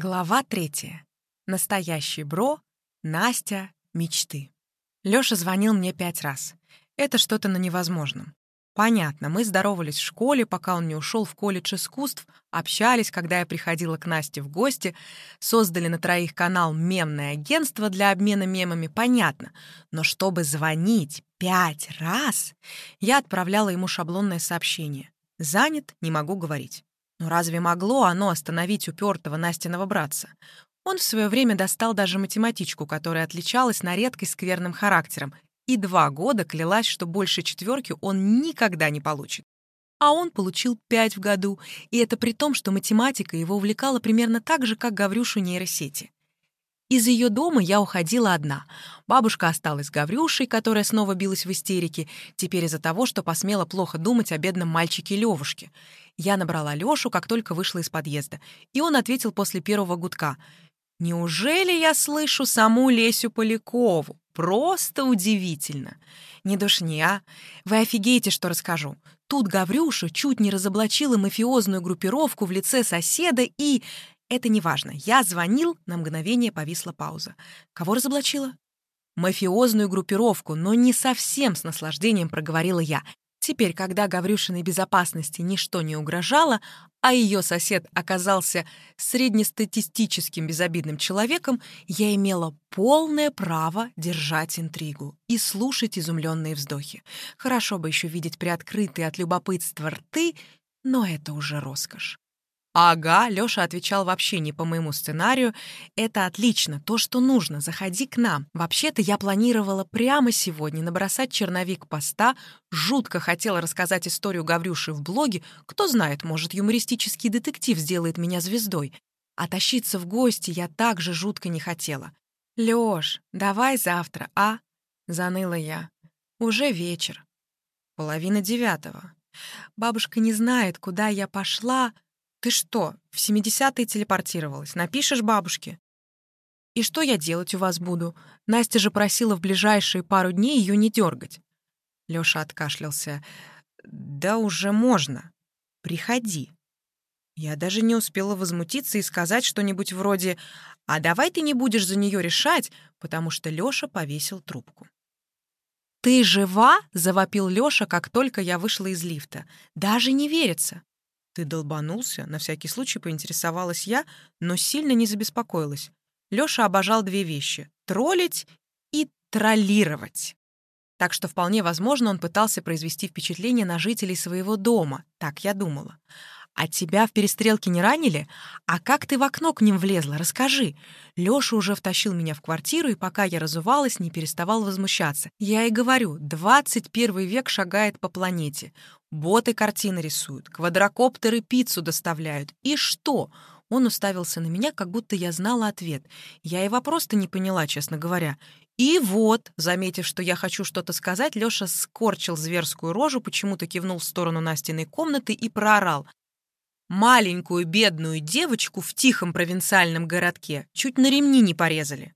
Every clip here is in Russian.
Глава третья. Настоящий бро, Настя, мечты. Лёша звонил мне пять раз. Это что-то на невозможном. Понятно, мы здоровались в школе, пока он не ушел в колледж искусств, общались, когда я приходила к Насте в гости, создали на троих канал «Мемное агентство» для обмена мемами, понятно. Но чтобы звонить пять раз, я отправляла ему шаблонное сообщение. «Занят, не могу говорить». Но разве могло оно остановить упертого Настиного братца? Он в свое время достал даже математичку, которая отличалась на редкость скверным характером, и два года клялась, что больше четверки он никогда не получит. А он получил пять в году, и это при том, что математика его увлекала примерно так же, как Гаврюшу нейросети. Из ее дома я уходила одна. Бабушка осталась Гаврюшей, которая снова билась в истерике, теперь из-за того, что посмела плохо думать о бедном мальчике Левушке. Я набрала Лешу, как только вышла из подъезда, и он ответил после первого гудка. «Неужели я слышу саму Лесю Полякову? Просто удивительно!» «Не душни, а? Вы офигеете, что расскажу. Тут Гаврюша чуть не разоблачила мафиозную группировку в лице соседа и... Это не важно. Я звонил, на мгновение повисла пауза. Кого разоблачила? Мафиозную группировку, но не совсем с наслаждением проговорила я. Теперь, когда Гаврюшиной безопасности ничто не угрожало, а ее сосед оказался среднестатистическим безобидным человеком, я имела полное право держать интригу и слушать изумленные вздохи. Хорошо бы еще видеть приоткрытые от любопытства рты, но это уже роскошь. «Ага», — Лёша отвечал вообще не по моему сценарию. «Это отлично, то, что нужно, заходи к нам. Вообще-то я планировала прямо сегодня набросать черновик поста, жутко хотела рассказать историю Гаврюши в блоге. Кто знает, может, юмористический детектив сделает меня звездой. А тащиться в гости я также жутко не хотела. «Лёш, давай завтра, а?» — заныла я. «Уже вечер. Половина девятого. Бабушка не знает, куда я пошла...» «Ты что, в 70-е телепортировалась? Напишешь бабушке?» «И что я делать у вас буду? Настя же просила в ближайшие пару дней ее не дергать». Лёша откашлялся. «Да уже можно. Приходи». Я даже не успела возмутиться и сказать что-нибудь вроде «А давай ты не будешь за нее решать», потому что Лёша повесил трубку. «Ты жива?» — завопил Лёша, как только я вышла из лифта. «Даже не верится». «Ты долбанулся?» — на всякий случай поинтересовалась я, но сильно не забеспокоилась. Лёша обожал две вещи — троллить и троллировать. Так что вполне возможно, он пытался произвести впечатление на жителей своего дома, так я думала. «А тебя в перестрелке не ранили? А как ты в окно к ним влезла? Расскажи». Лёша уже втащил меня в квартиру, и пока я разувалась, не переставал возмущаться. Я и говорю, 21 век шагает по планете. Боты картины рисуют, квадрокоптеры пиццу доставляют. И что? Он уставился на меня, как будто я знала ответ. Я его просто не поняла, честно говоря. И вот, заметив, что я хочу что-то сказать, Лёша скорчил зверскую рожу, почему-то кивнул в сторону Настиной комнаты и проорал маленькую бедную девочку в тихом провинциальном городке чуть на ремни не порезали.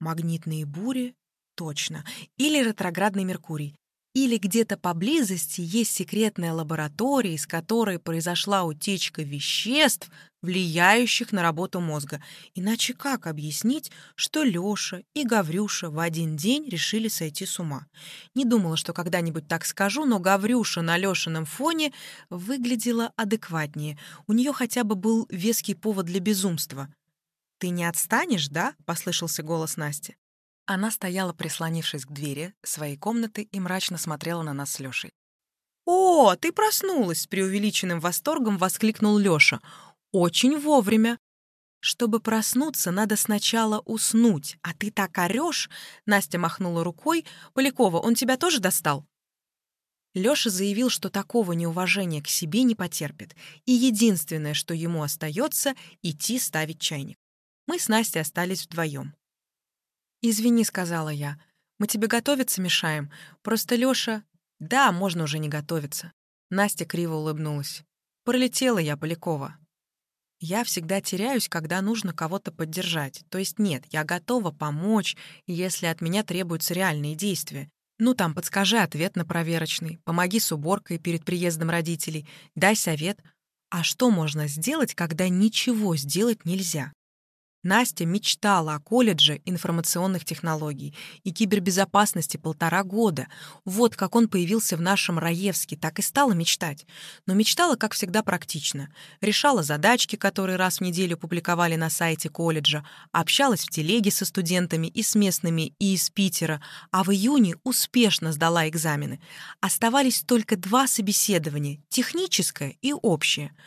Магнитные бури? Точно. Или ретроградный Меркурий. Или где-то поблизости есть секретная лаборатория, из которой произошла утечка веществ, влияющих на работу мозга. Иначе как объяснить, что Лёша и Гаврюша в один день решили сойти с ума? Не думала, что когда-нибудь так скажу, но Гаврюша на Лёшином фоне выглядела адекватнее. У неё хотя бы был веский повод для безумства. «Ты не отстанешь, да?» — послышался голос Насти. Она стояла, прислонившись к двери своей комнаты и мрачно смотрела на нас с Лёшей. «О, ты проснулась!» — с преувеличенным восторгом воскликнул Лёша. «Очень вовремя!» «Чтобы проснуться, надо сначала уснуть, а ты так орёшь!» Настя махнула рукой. «Полякова, он тебя тоже достал?» Лёша заявил, что такого неуважения к себе не потерпит, и единственное, что ему остается, идти ставить чайник. Мы с Настей остались вдвоем. «Извини», — сказала я. «Мы тебе готовиться мешаем. Просто Лёша...» «Да, можно уже не готовиться». Настя криво улыбнулась. «Пролетела я, Полякова». Я всегда теряюсь, когда нужно кого-то поддержать. То есть нет, я готова помочь, если от меня требуются реальные действия. Ну там, подскажи ответ на проверочный, помоги с уборкой перед приездом родителей, дай совет. А что можно сделать, когда ничего сделать нельзя? Настя мечтала о колледже информационных технологий и кибербезопасности полтора года. Вот как он появился в нашем Раевске, так и стала мечтать. Но мечтала, как всегда, практично. Решала задачки, которые раз в неделю публиковали на сайте колледжа, общалась в телеге со студентами и с местными, и из Питера, а в июне успешно сдала экзамены. Оставались только два собеседования — техническое и общее —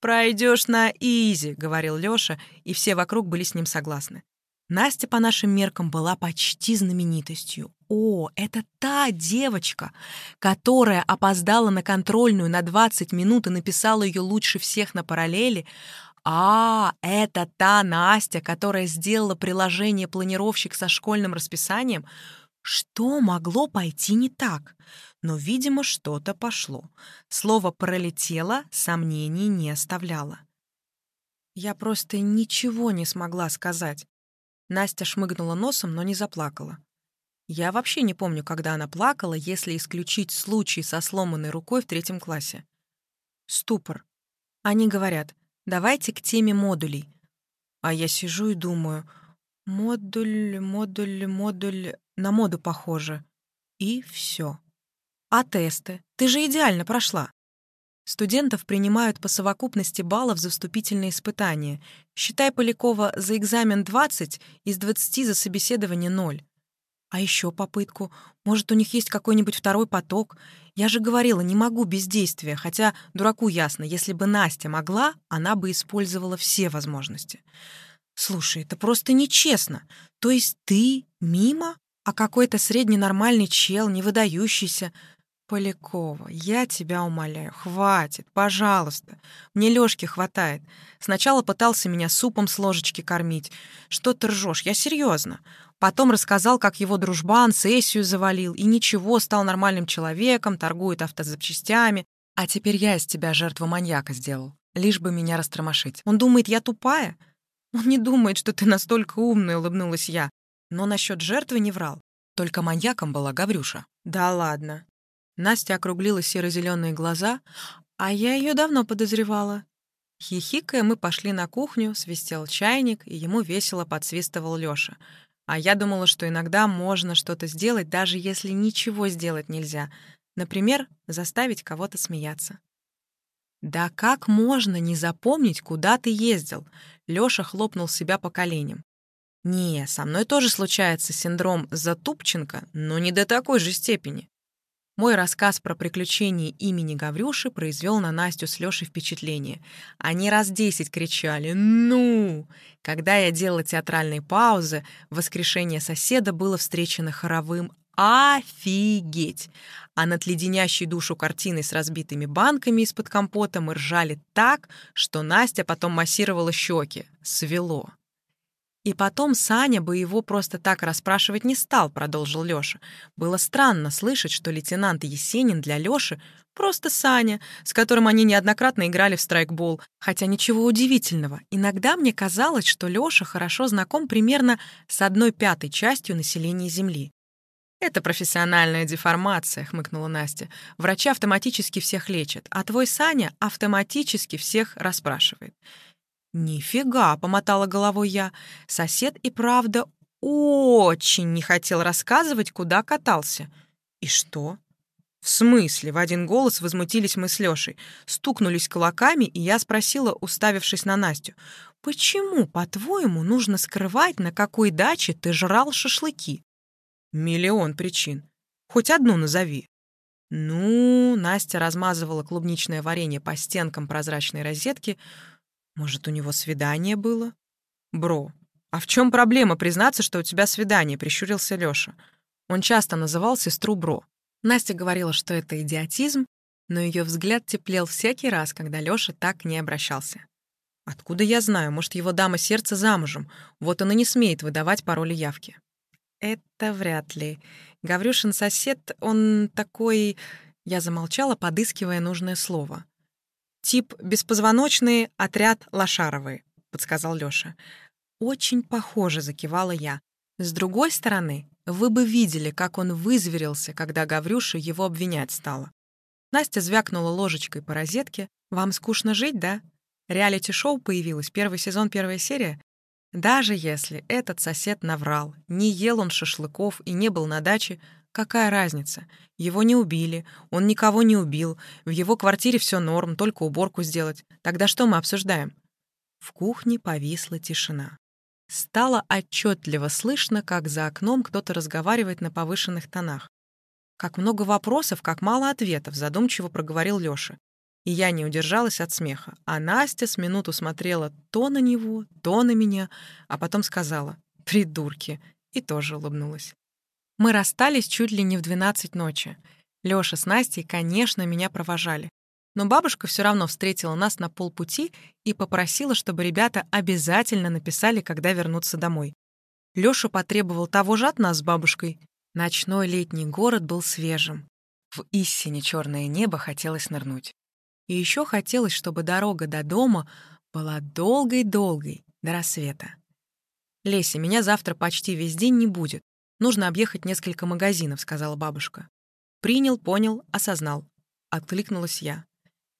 «Пройдешь на изи», — говорил Лёша, и все вокруг были с ним согласны. Настя по нашим меркам была почти знаменитостью. О, это та девочка, которая опоздала на контрольную на 20 минут и написала ее лучше всех на параллели. А, это та Настя, которая сделала приложение «Планировщик» со школьным расписанием. Что могло пойти не так? но, видимо, что-то пошло. Слово «пролетело» сомнений не оставляло. Я просто ничего не смогла сказать. Настя шмыгнула носом, но не заплакала. Я вообще не помню, когда она плакала, если исключить случай со сломанной рукой в третьем классе. Ступор. Они говорят, давайте к теме модулей. А я сижу и думаю, модуль, модуль, модуль, на моду похоже. И все. А тесты? Ты же идеально прошла. Студентов принимают по совокупности баллов за вступительные испытания. Считай Полякова за экзамен 20, из 20 за собеседование 0. А еще попытку. Может, у них есть какой-нибудь второй поток? Я же говорила, не могу без действия, хотя дураку ясно, если бы Настя могла, она бы использовала все возможности. Слушай, это просто нечестно. То есть ты мимо, а какой-то средненормальный чел, не выдающийся, «Полякова, я тебя умоляю, хватит, пожалуйста. Мне Лёшки хватает. Сначала пытался меня супом с ложечки кормить. Что ты ржёшь? Я серьёзно. Потом рассказал, как его дружбан сессию завалил, и ничего, стал нормальным человеком, торгует автозапчастями. А теперь я из тебя жертву маньяка сделал, лишь бы меня растормошить. Он думает, я тупая? Он не думает, что ты настолько умная, улыбнулась я. Но насчёт жертвы не врал. Только маньяком была Гаврюша. Да ладно. Настя округлила серо-зеленые глаза, а я ее давно подозревала. Хихикая, мы пошли на кухню, свистел чайник, и ему весело подсвистывал Лёша. А я думала, что иногда можно что-то сделать, даже если ничего сделать нельзя. Например, заставить кого-то смеяться. «Да как можно не запомнить, куда ты ездил?» Лёша хлопнул себя по коленям. «Не, со мной тоже случается синдром Затупченко, но не до такой же степени. Мой рассказ про приключения имени Гаврюши произвел на Настю с Лешей впечатление. Они раз десять кричали «Ну!». Когда я делала театральные паузы, воскрешение соседа было встречено хоровым «Офигеть!». А над леденящей душу картиной с разбитыми банками из-под компота мы ржали так, что Настя потом массировала щеки. Свело. «И потом Саня бы его просто так расспрашивать не стал», — продолжил Лёша. «Было странно слышать, что лейтенант Есенин для Лёши просто Саня, с которым они неоднократно играли в страйкбол. Хотя ничего удивительного. Иногда мне казалось, что Лёша хорошо знаком примерно с одной пятой частью населения Земли. «Это профессиональная деформация», — хмыкнула Настя. «Врачи автоматически всех лечат, а твой Саня автоматически всех расспрашивает». «Нифига!» — помотала головой я. Сосед и правда очень не хотел рассказывать, куда катался. «И что?» «В смысле?» — в один голос возмутились мы с Лёшей. Стукнулись кулаками, и я спросила, уставившись на Настю. «Почему, по-твоему, нужно скрывать, на какой даче ты жрал шашлыки?» «Миллион причин. Хоть одну назови». «Ну...» — Настя размазывала клубничное варенье по стенкам прозрачной розетки — может, у него свидание было? Бро, а в чем проблема признаться, что у тебя свидание, прищурился Лёша. Он часто называл сестру Бро. Настя говорила, что это идиотизм, но ее взгляд теплел всякий раз, когда Лёша так к ней обращался. Откуда я знаю, может, его дама сердца замужем, вот он и не смеет выдавать пароли явки. Это вряд ли. Гаврюшин сосед, он такой... Я замолчала, подыскивая нужное слово. «Тип беспозвоночные, отряд лошаровые», — подсказал Лёша. «Очень похоже», — закивала я. «С другой стороны, вы бы видели, как он вызверился, когда Гаврюша его обвинять стала». Настя звякнула ложечкой по розетке. «Вам скучно жить, да? Реалити-шоу появилось, первый сезон, первая серия. Даже если этот сосед наврал, не ел он шашлыков и не был на даче, какая разница? Его не убили, он никого не убил, в его квартире все норм, только уборку сделать. Тогда что мы обсуждаем? В кухне повисла тишина. Стало отчетливо слышно, как за окном кто-то разговаривает на повышенных тонах. Как много вопросов, как мало ответов, задумчиво проговорил Лёша. И я не удержалась от смеха. А Настя с минуту смотрела то на него, то на меня, а потом сказала «Придурки!» и тоже улыбнулась. Мы расстались чуть ли не в 12 ночи. Лёша с Настей, конечно, меня провожали. Но бабушка все равно встретила нас на полпути и попросила, чтобы ребята обязательно написали, когда вернутся домой. Лёша потребовал того же от нас с бабушкой. Ночной летний город был свежим. В истине черное небо хотелось нырнуть. И еще хотелось, чтобы дорога до дома была долгой-долгой, до рассвета. «Леся, меня завтра почти весь день не будет. Нужно объехать несколько магазинов», — сказала бабушка. «Принял, понял, осознал». Откликнулась я.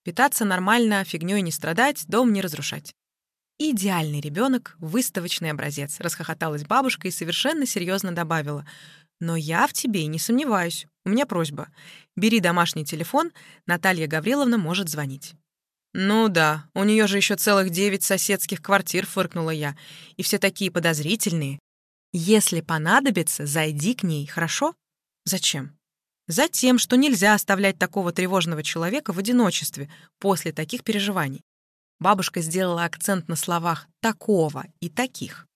«Питаться нормально, фигнёй не страдать, дом не разрушать». «Идеальный ребенок, выставочный образец», — расхохоталась бабушка и совершенно серьезно добавила. «Но я в тебе не сомневаюсь. У меня просьба. Бери домашний телефон, Наталья Гавриловна может звонить». «Ну да, у нее же еще целых девять соседских квартир», — фыркнула я. «И все такие подозрительные. Если понадобится, зайди к ней, хорошо?» «Зачем?» «Затем, что нельзя оставлять такого тревожного человека в одиночестве после таких переживаний». Бабушка сделала акцент на словах «такого» и «таких».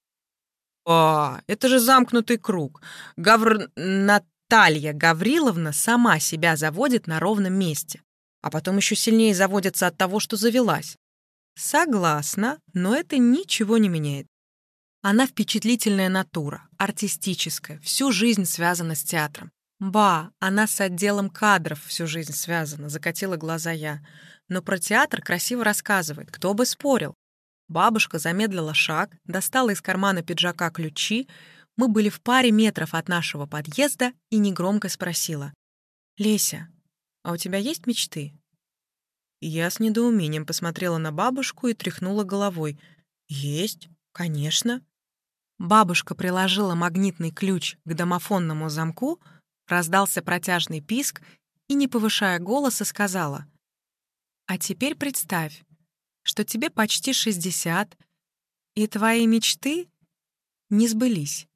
«А, это же замкнутый круг. Гавр... Нат... Талья Гавриловна сама себя заводит на ровном месте, а потом еще сильнее заводится от того, что завелась. Согласна, но это ничего не меняет. Она впечатлительная натура, артистическая, всю жизнь связана с театром. Ба, она с отделом кадров всю жизнь связана, закатила глаза я. Но про театр красиво рассказывает, кто бы спорил. Бабушка замедлила шаг, достала из кармана пиджака ключи, мы были в паре метров от нашего подъезда и негромко спросила. «Леся, а у тебя есть мечты?» Я с недоумением посмотрела на бабушку и тряхнула головой. «Есть, конечно». Бабушка приложила магнитный ключ к домофонному замку, раздался протяжный писк и, не повышая голоса, сказала. «А теперь представь, что тебе почти шестьдесят, и твои мечты не сбылись.